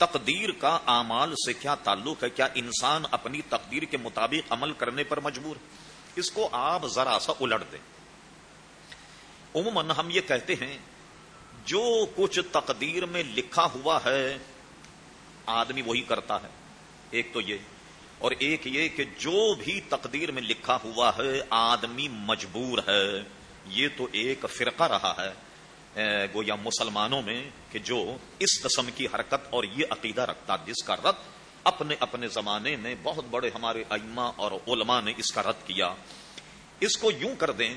تقدیر کا اعمال سے کیا تعلق ہے؟ کیا انسان اپنی تقدیر کے مطابق عمل کرنے پر مجبور؟ ہے اس کو آپ ذرا سا الٹ دیں۔ عموماً ہم یہ کہتے ہیں، جو کچھ تقدیر میں لکھا ہوا ہے، آدمی وہی کرتا ہے۔ ایک تو یہ۔ اور ایک یہ کہ جو بھی تقدیر میں لکھا ہوا ہے، آدمی مجبور ہے۔ یہ تو ایک فرقہ رہا ہے۔ گویا مسلمانوں میں کہ جو اس قسم کی حرکت اور یہ عقیدہ رکھتا جس کا رد اپنے اپنے زمانے میں بہت بڑے ہمارے ائمہ اور علماء نے اس کا رد کیا۔ اس کو یوں کر دیں،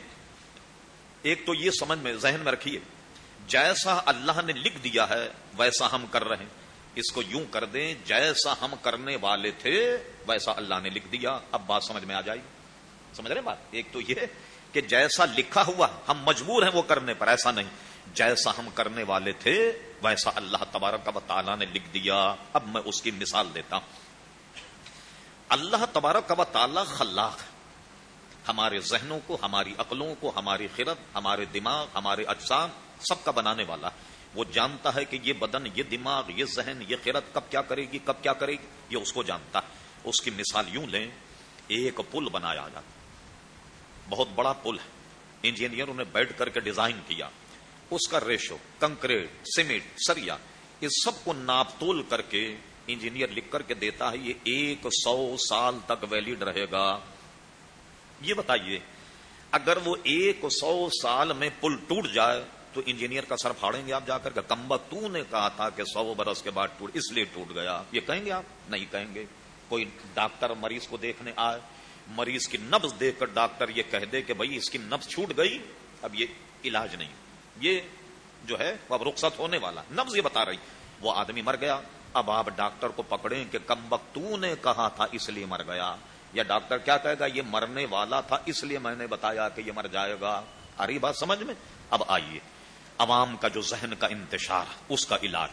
ایک تو یہ سمجھ میں، ذہن میں رکھیے، جیسا اللہ نے لکھ دیا ہے، ویسا ہم کر رہے ہیں۔ اس کو یوں کر دیں، جیسا ہم کرنے والے تھے، ویسا اللہ نے لکھ دیا۔ اب بات سمجھ میں آ جائے سمجھ رہے بات؟ ایک تو یہ کہ جیسا لکھا ہوا ہم مجبور ہیں وہ کرنے پر، ایسا نہیں۔ جیسا ہم کرنے والے تھے، ویسا اللہ تبارک و تعالیٰ نے لکھ دیا۔ اب میں اس کی مثال دیتا ہوں۔ اللہ تبارک و تعالیٰ خلاق ہمارے ذہنوں کو، ہماری عقلوں کو، ہماری خرد، ہمارے دماغ، ہمارے اجسام سب کا بنانے والا۔ وہ جانتا ہے کہ یہ بدن، یہ دماغ، یہ ذہن، یہ خرد کب کیا کرے گی، کب کیا کرے گی، یہ اس کو جانتا اس کی مثال یوں لیں، ایک پل بنایا جاتا بہت بڑا پل ہے۔ انجینئروں نے بیٹھ کر کے ڈیزائن کیا۔ اس کا ریشو، کنکریٹ، سیمنٹ، سریا اس سب کو ناپ تول کر کے انجینئر لکھ کر کے دیتا ہے، یہ ایک سو سال تک ویلڈ رہے گا۔ یہ بتائیے، اگر وہ ایک سو سال میں پل ٹوٹ جائے، تو انجینئر کا سر پھاڑیں گے آپ جا کر کے؟ کمبا تو نے کہا تھا کہ سو برس کے بعد ٹوٹ، اس لیے ٹوٹ گیا۔ یہ کہیں گے آپ؟ نہیں کہیں گے۔ کوئی ڈاکٹر مریض کو دیکھنے آئے، مریض کی نبز دیکھ کر ڈاکٹر یہ کہہ دے کہ بھائی اس کی نبز چھوٹ گئی، اب یہ علاج نہیں۔ یہ جو ہے وہ اب رخصت ہونے والا نبز یہ بتا رہی وہ آدمی مر گیا۔ اب آپ ڈاکٹر کو پکڑیں کہ کم وقت تو نے کہا تھا اس لیے مر گیا۔ یا ڈاکٹر کیا کہے گا؟ یہ مرنے والا تھا اس لیے میں نے بتایا کہ یہ مر جائے گا۔ اری بات سمجھ میں؟ اب آئیے۔ عوام کا جو ذہن کا انتشار، اس کا علاج۔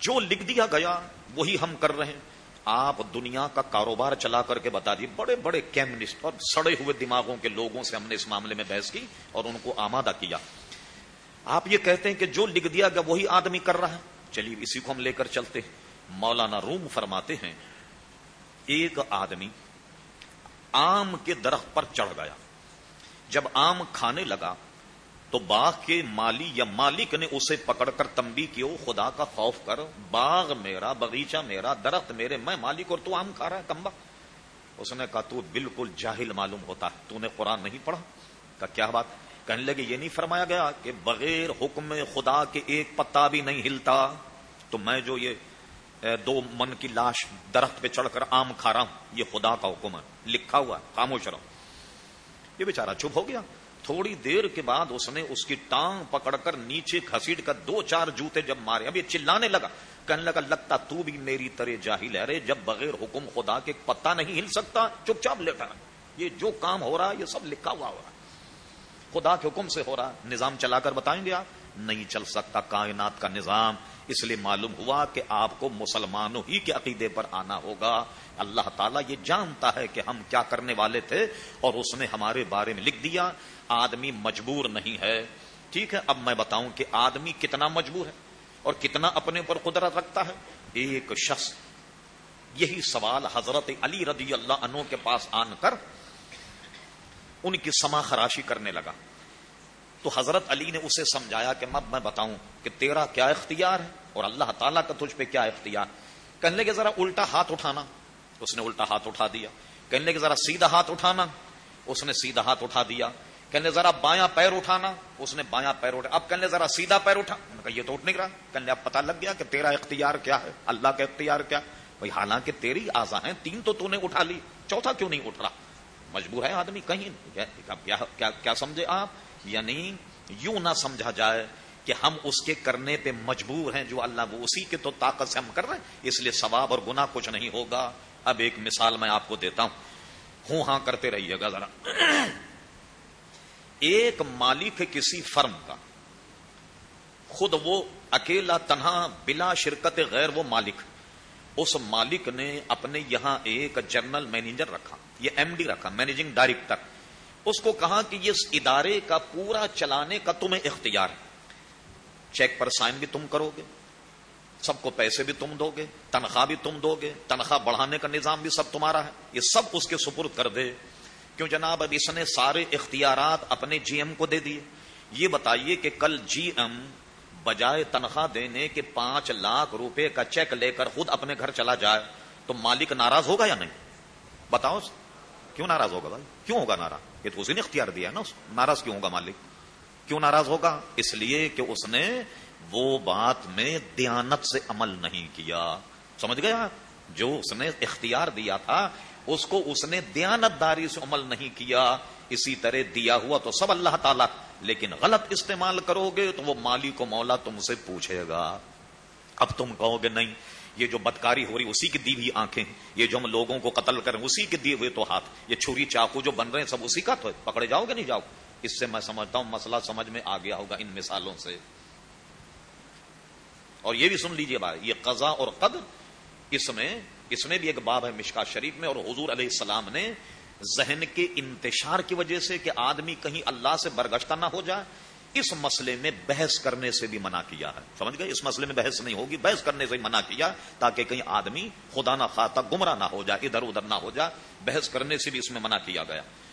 جو لکھ دیا گیا، وہی ہم کر رہے ہیں۔ آپ دنیا کا کاروبار چلا کر کے بتا دیے بڑے بڑے کیمنسٹ اور سڑے ہوئے دماغوں کے لوگوں سے ہم نے اس معاملے میں بحث کی اور ان کو آمادہ کیا۔ آپ یہ کہتے ہیں کہ جو لکھ دیا گیا وہی آدمی کر رہا ہے۔ چلیے، اسی کو ہم لے کر چلتے ہیں۔ مولانا روم فرماتے ہیں، ایک آدمی آم کے درخت پر چڑھ گیا۔ جب آم کھانے لگا تو باغ کے مالی یا مالک نے اسے پکڑ کر تمبی کی خدا کا خوف کر، باغ میرا، باغیچہ میرا، درخت میرے، میں مالک اور تو آم کھا رہا ہے، کمبا۔ اس نے کہا، تو بالکل جاہل معلوم ہوتا ہے، تو نے قرآن نہیں پڑھا؟ کہ کیا بات؟ کہنے لگے، یہ نہیں فرمایا گیا کہ بغیر حکم خدا کے ایک پتا بھی نہیں ہلتا؟ تو میں جو یہ دو من کی لاش درخت پہ چڑھ کر آم کھا رہا ہوں، یہ خدا کا حکم ہے۔ لکھا ہوا ہے، خاموش رہا یہ بیچارہ چپ ہو گیا۔ تھوڑی دیر کے بعد اس نے اس کی ٹانگ پکڑ کر نیچے کھسیٹ کر دو چار جوتے جب مارے۔ اب یہ چلانے لگا۔ کہنے لگا، لگتا تو بھی میری طرح جاہل ہے۔ رے جب بغیر حکم خدا کے پتا نہیں ہل سکتا، چپ چاپ لیٹا۔ یہ جو کام ہو رہا ہے، یہ سب لکھا ہوا ہو رہا خدا کے حکم سے ہو رہا نظام چلا کر بتائیں گے آپ۔ نہیں چل سکتا کائنات کا نظام۔ اس لیے معلوم ہوا کہ آپ کو مسلمانوں ہی کے عقیدے پر آنا ہوگا۔ اللہ تعالیٰ یہ جانتا ہے کہ ہم کیا کرنے والے تھے اور اس نے ہمارے بارے میں لکھ دیا۔ آدمی مجبور نہیں ہے۔ ٹھیک ہے، اب میں بتاؤں کہ آدمی کتنا مجبور ہے اور کتنا اپنے پر قدرت رکھتا ہے۔ ایک شخص، یہی سوال حضرت علی رضی اللہ عنہ کے پاس آن کر ان کی سما خراشی کرنے لگا۔ تو حضرت علی نے اسے سمجھایا کہ مب میں بتاؤں کہ تیرا کیا اختیار ہے اور اللہ تعالیٰ کا تجھ پہ کیا اختیار۔ کہنے لگے، ذرا الٹا ہاتھ اٹھانا۔ اس نے الٹا ہاتھ اٹھا دیا۔ کہنے لگے، ذرا سیدھا ہاتھ اٹھانا۔ اس نے سیدھا ہاتھ اٹھا دیا۔ کہنے ذرا بایاں پیر اٹھانا۔ اس نے بایاں پیر اٹھا۔ اب کہنے ذرا سیدھا پیر اٹھا۔ کہا، یہ تو اٹھ نہیں رہا۔ کہنے اب پتا لگ گیا کہ تیرا اختیار کیا ہے۔ اللہ کا اختیار کیا؟ بھائی، حالانکہ تیری آزا ہیں تین تو تو نے اٹھا لی، چوتھا کیوں نہیں اٹھ رہا؟ مجبور ہے آدمی کہیں کیا سمجھے آپ؟ یعنی یوں نہ سمجھا جائے کہ ہم اس کے کرنے پہ مجبور ہیں جو اللہ وہ اسی کے تو طاقت سے ہم کر رہے ہیں، اس لیے ثواب اور گنا کچھ نہیں ہوگا۔ اب ایک مثال میں آپ کو دیتا ہوں۔ ہوں ہاں کرتے رہیے گا ذرا۔ ایک مالک کسی فرم کا، خود وہ اکیلا تنہا بلا شرکت غیر وہ مالک۔ اس مالک نے اپنے یہاں ایک جنرل مینیجر رکھا، یہ ایم ڈی رکھا، مینیجنگ ڈائریکٹر۔ اس کو کہا کہ یہ ادارے کا پورا چلانے کا تمہیں اختیار ہے۔ چیک پر سائن بھی تم کرو گے، سب کو پیسے بھی تم دو گے، تنخواہ بھی تم دو گے، تنخواہ بڑھانے کا نظام بھی سب تمہارا ہے۔ یہ سب اس کے سپرد کر دے۔ کیوں جناب؟ اب اس نے سارے اختیارات اپنے جی ایم کو دے دیے۔ یہ بتائیے کہ کل جی ایم بجائے تنخواہ دینے کے پانچ لاکھ روپے کا چیک لے کر خود اپنے گھر چلا جائے تو مالک ناراض ہوگا یا نہیں؟ بتاؤ کیوں ناراض ہوگا بھائی؟ کیوں ہوگا ناراض؟ یہ تو اسی نے اختیار دیا نا ناراض کیوں ہوگا مالک؟ کیوں ناراض ہوگا؟ اس لیے کہ اس نے وہ بات میں دیانت سے عمل نہیں کیا۔ سمجھ گیا جو اس نے اختیار دیا تھا، اس کو اس نے دیانت داری سے عمل نہیں کیا۔ اسی طرح دیا ہوا تو سب اللہ تعالیٰ لیکن غلط استعمال کرو گے تو وہ مالی کو مولا تم سے پوچھے گا۔ اب تم کہو گے نہیں، یہ جو بدکاری ہو رہی اسی کی دی ہوئی آنکھیں یہ جو ہم لوگوں کو قتل کریں، اسی کے دیے ہوئے تو ہاتھ۔ یہ چھری چاقو جو بن رہے ہیں، سب اسی کا تو پکڑے جاؤ گے، نہیں جاؤ۔ اس سے میں سمجھتا ہوں، مسئلہ سمجھ میں آ گیا ہوگا ان مثالوں سے۔ اور یہ بھی سن لیجیے بھائی، یہ قضا اور قدر، اس میں اس میں بھی ایک باب ہے مشکا شریف میں، اور حضور علیہ السلام نے ذہن کے انتشار کی وجہ سے کہ آدمی کہیں اللہ سے برگشتہ نہ ہو جائے، اس مسئلے میں بحث کرنے سے بھی منع کیا ہے۔ سمجھ گئے؟ اس مسئلے میں بحث نہیں ہوگی، بحث کرنے سے منع کیا تاکہ کہیں آدمی خدا نہ خاطہ گمراہ نہ ہو جائے، ادھر ادھر نہ ہو جائے۔ بحث کرنے سے بھی اس میں منع کیا گیا۔